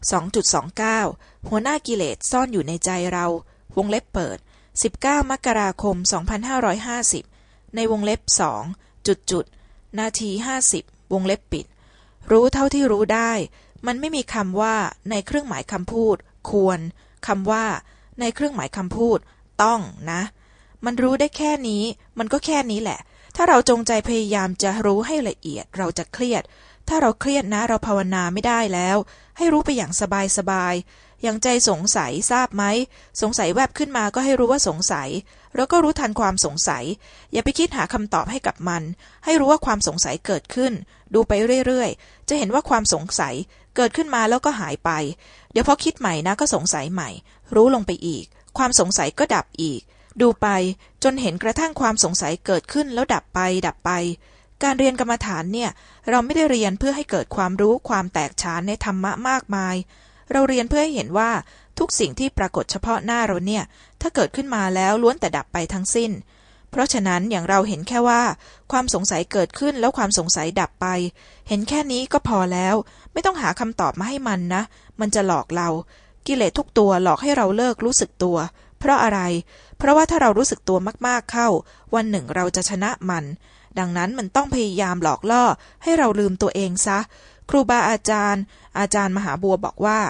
2.29 หัวหน้ากิเลสซ่อนอยู่ในใจเรา วงเล็บเปิด 19 มกราคม 2550 ในวงเล็บสองจุดจุด นาที 50 วงเล็บปิด รู้เท่าที่รู้ได้ มันไม่มีคำว่าในเครื่องหมายคำพูด ควรคำว่า ในเครื่องหมายคำพูด ต้องนะ มันรู้ได้แค่นี้ มันก็แค่นี้แหละ ถ้าเราจงใจพยายามจะรู้ให้ละเอียดเราจะเครียด ถ้าเราเครียดนะเราภาวนาไม่ได้แล้ว ให้รู้ไปอย่างสบายสบายอย่างใจสงสัยทราบไหม สงสัยแวบขึ้นมาก็ให้รู้ว่าสงสัย แล้วก็รู้ทันความสงสัย อย่าไปคิดหาคำตอบให้กับมัน ให้รู้ว่าความสงสัยเกิดขึ้น ดูไปเรื่อยๆ จะเห็นว่าความสงสัยเกิดขึ้นมาแล้วก็หายไป เดี๋ยวพอคิดใหม่นะก็สงสัยใหม่ รู้ลงไปอีก ความสงสัยก็ดับอีก ดูไปจนเห็นกระทั่งความสงสัยเกิดขึ้นแล้วดับไป ดับไป การเรียนกรรมฐานเนี่ย เราไม่ได้เรียนเพื่อให้เกิดความรู้ความแตกฉานในธรรมะมากมาย เราเรียนเพื่อให้เห็นว่าทุกสิ่งที่ปรากฏเฉพาะหน้าเราเนี่ย ถ้าเกิดขึ้นมาแล้วล้วนแต่ดับไปทั้งสิ้น เพราะฉะนั้นอย่างเราเห็นแค่ว่า ความสงสัยเกิดขึ้นแล้วความสงสัยดับไป เห็นแค่นี้ก็พอแล้ว ไม่ต้องหาคำตอบมาให้มันนะ มันจะหลอกเรา กิเลสทุกตัวหลอกให้เราเลิกรู้สึกตัว เพราะอะไร เพราะว่าถ้าเรารู้สึกตัวมากๆเข้า วันหนึ่งเราจะชนะมัน ดังนั้นมันต้องพยายามหลอกล่อ ให้เราลืมตัวเองซะ ครูบาอาจารย์ อาจารย์มหาบัวบอกว่า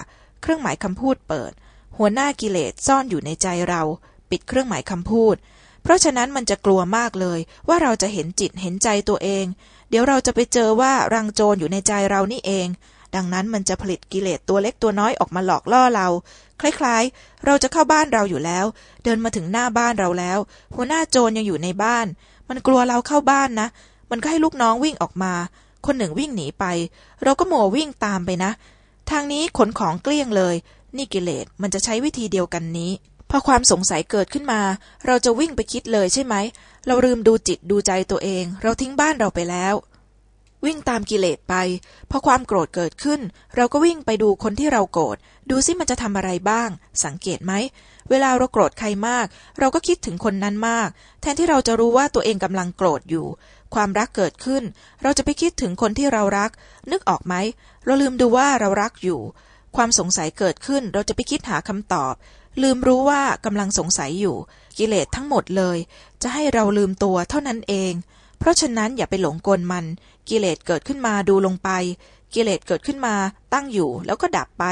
เครื่องหมายคำพูดเปิด หัวหน้ากิเลสซ่อนอยู่ในใจเรา ปิดเครื่องหมายคำพูด เพราะฉะนั้นมันจะกลัวมากเลย ว่าเราจะเห็นจิตเห็นใจตัวเอง เดี๋ยวเราจะไปเจอว่ารังโจรอยู่ในใจเรานี่เอง ดังนั้นมันจะผลิตกิเลสตัวเล็กตัวน้อยออกมาหลอกล่อเรา คล้ายๆ เราจะเข้าบ้านเราอยู่แล้ว เดินมาถึงหน้าบ้านเราแล้ว หัวหน้าโจรยังอยู่ในบ้าน มันกลัวเราเข้าบ้านนะ มันก็ให้ลูกน้องวิ่งออกมา คนหนึ่งวิ่งหนีไป เราก็โมวิ่งตามไปนะ ทางนี้ขนของเกลี้ยงเลย นี่กิเลสมันจะใช้วิธีเดียวกันนี้พอความสงสัยเกิดขึ้นมา เราจะวิ่งไปคิดเลยใช่ไหม เราลืมดูจิตดูใจตัวเอง เราทิ้งบ้านเราไปแล้ว วิ่งตามกิเลสไป พอความโกรธเกิดขึ้น เราก็วิ่งไปดูคนที่เราโกรธ ดูซิมันจะทำอะไรบ้าง สังเกตไหม เวลาเราโกรธใครมาก เราก็คิดถึงคนนั้นมาก แทนที่เราจะรู้ว่าตัวเองกำลังโกรธอยู่ ความรักเกิดขึ้น เราจะไปคิดถึงคนที่เรารัก นึกออกไหม เราลืมดูว่าเรารักอยู่ ความสงสัยเกิดขึ้น เราจะไปคิดหาคำตอบ ลืมรู้ว่ากำลังสงสัยอยู่ กิเลสทั้งหมดเลย จะให้เราลืมตัวเท่านั้นเอง เพราะฉะนั้นอย่าไปหลงกลมัน กิเลสเกิดขึ้นมาดูลงไป กิเลสเกิดขึ้นมาตั้งอยู่แล้วก็ดับไป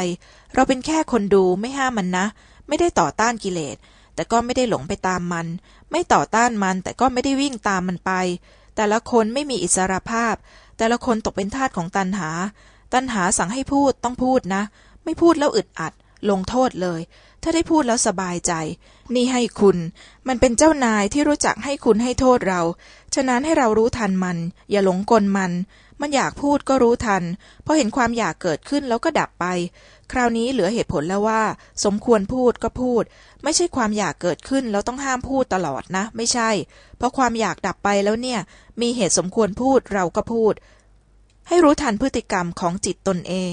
เราเป็นแค่คนดูไม่ห้ามมันนะ ไม่ได้ต่อต้านกิเลส แต่ก็ไม่ได้หลงไปตามมัน ไม่ต่อต้านมันแต่ก็ไม่ได้วิ่งตามมันไป แต่ละคนไม่มีอิสรภาพ แต่ละคนตกเป็นทาสของตันหา ตันหาสั่งให้พูดต้องพูดนะ ไม่พูดแล้วอึดอัด ลงโทษเลย ถ้าได้พูดแล้วสบายใจ นี่ให้คุณ มันเป็นเจ้านายที่รู้จักให้คุณให้โทษเรา ฉะนั้นให้เรารู้ทันมัน อย่าหลงกลมัน มันอยากพูดก็รู้ทัน เพราะเห็นความอยากเกิดขึ้นแล้วก็ดับไป คราวนี้เหลือเหตุผลแล้วว่า สมควรพูดก็พูด ไม่ใช่ความอยากเกิดขึ้นแล้วต้องห้ามพูดตลอดนะ ไม่ใช่ เพราะความอยากดับไปแล้วเนี่ย มีเหตุสมควรพูดเราก็พูด ให้รู้ทันพฤติกรรมของจิตตนเอง